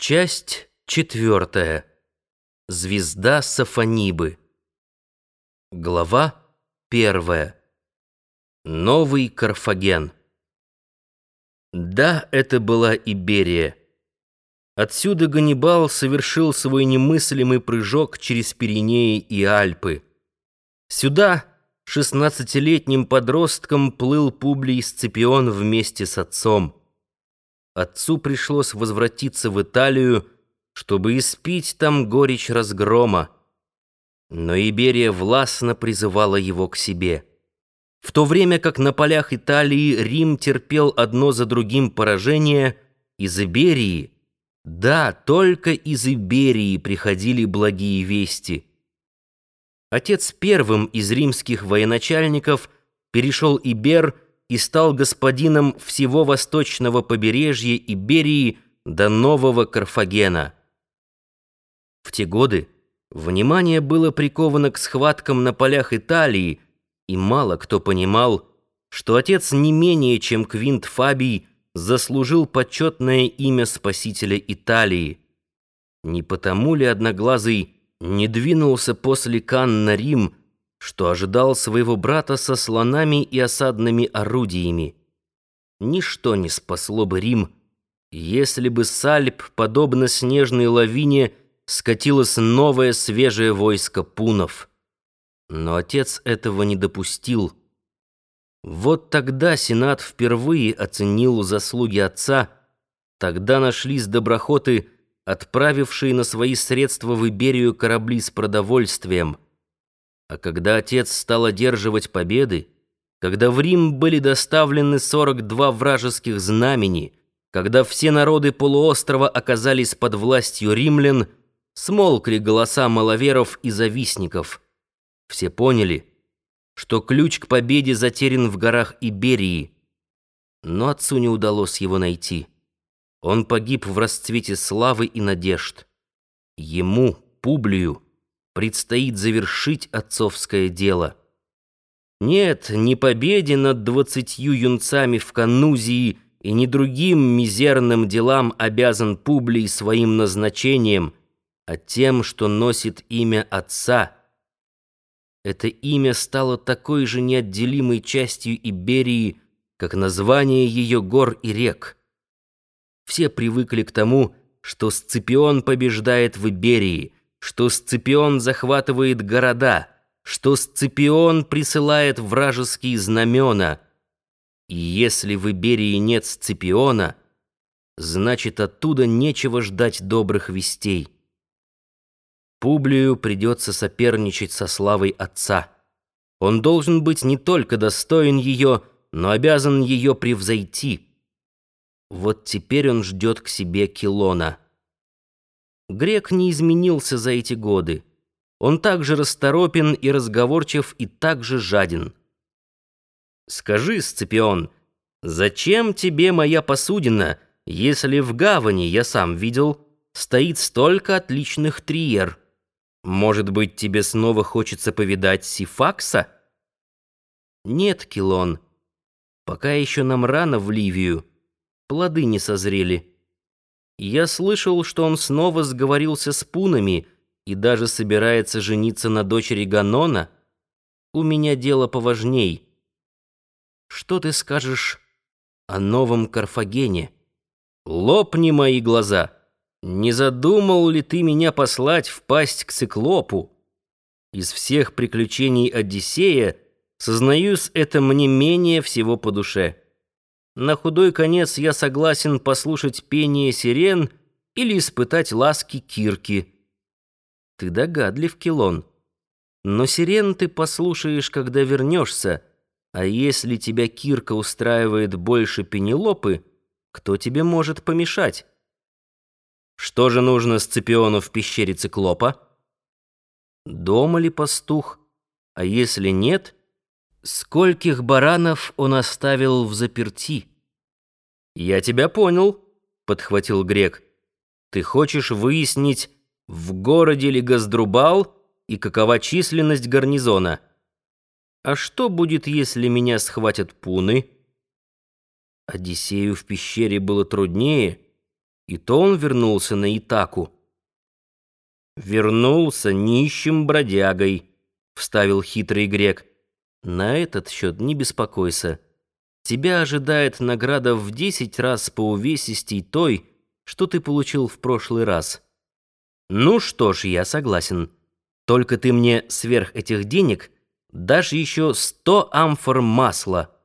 Часть четвертая. Звезда Сафонибы. Глава первая. Новый Карфаген. Да, это была Иберия. Отсюда Ганнибал совершил свой немыслимый прыжок через Пиренеи и Альпы. Сюда шестнадцатилетним подростком плыл Публий Сципион вместе с отцом. Отцу пришлось возвратиться в Италию, чтобы испить там горечь разгрома. Но Иберия властно призывала его к себе. В то время как на полях Италии Рим терпел одно за другим поражение, из Иберии, да, только из Иберии приходили благие вести. Отец первым из римских военачальников перешел Ибер и стал господином всего восточного побережья Иберии до Нового Карфагена. В те годы внимание было приковано к схваткам на полях Италии, и мало кто понимал, что отец не менее, чем Квинт Фабий, заслужил почетное имя спасителя Италии. Не потому ли Одноглазый не двинулся после Кан на Рим, что ожидал своего брата со слонами и осадными орудиями. Ничто не спасло бы Рим, если бы с Альп, подобно снежной лавине, скатилось новое свежее войско пунов. Но отец этого не допустил. Вот тогда Сенат впервые оценил заслуги отца, тогда нашлись доброхоты, отправившие на свои средства в Иберию корабли с продовольствием — а когда отец стал одерживать победы, когда в Рим были доставлены 42 вражеских знамени, когда все народы полуострова оказались под властью римлян, смолкли голоса маловеров и завистников. Все поняли, что ключ к победе затерян в горах Иберии, но отцу не удалось его найти. Он погиб в расцвете славы и надежд. Ему, Публию, предстоит завершить отцовское дело. Нет, не победе над двадцатью юнцами в Канузии и не другим мизерным делам обязан Публий своим назначением, а тем, что носит имя отца. Это имя стало такой же неотделимой частью Иберии, как название ее гор и рек. Все привыкли к тому, что Сципион побеждает в Иберии — что Сципион захватывает города, что Сципион присылает вражеские знамена. И если в Иберии нет Сципиона, значит, оттуда нечего ждать добрых вестей. Публию придется соперничать со славой отца. Он должен быть не только достоин ее, но обязан ее превзойти. Вот теперь он ждет к себе Килона. Грек не изменился за эти годы. Он также расторопен и разговорчив, и также жаден. «Скажи, Сципион, зачем тебе моя посудина, если в гавани, я сам видел, стоит столько отличных триер? Может быть, тебе снова хочется повидать Сифакса?» «Нет, Килон, пока еще нам рано в Ливию, плоды не созрели». Я слышал, что он снова сговорился с пунами и даже собирается жениться на дочери Ганона. У меня дело поважней. Что ты скажешь о новом Карфагене? Лопни мои глаза. Не задумал ли ты меня послать в пасть к циклопу? Из всех приключений Одиссея, сознаюсь, это мне менее всего по душе. На худой конец я согласен послушать пение сирен или испытать ласки кирки. Ты догадлив, Килон. Но сирен ты послушаешь, когда вернешься, а если тебя кирка устраивает больше пенелопы, кто тебе может помешать? Что же нужно Сципиону в пещере циклопа? Дома ли пастух? А если нет — Скольких баранов он оставил в заперти? Я тебя понял, подхватил грек. Ты хочешь выяснить, в городе ли Газдрубал и какова численность гарнизона? А что будет, если меня схватят пуны? Одиссею в пещере было труднее, и то он вернулся на Итаку. «Вернулся нищим бродягой», — вставил хитрый грек. «На этот счет не беспокойся. Тебя ожидает награда в десять раз по увесистей той, что ты получил в прошлый раз». «Ну что ж, я согласен. Только ты мне сверх этих денег дашь еще сто амфор масла».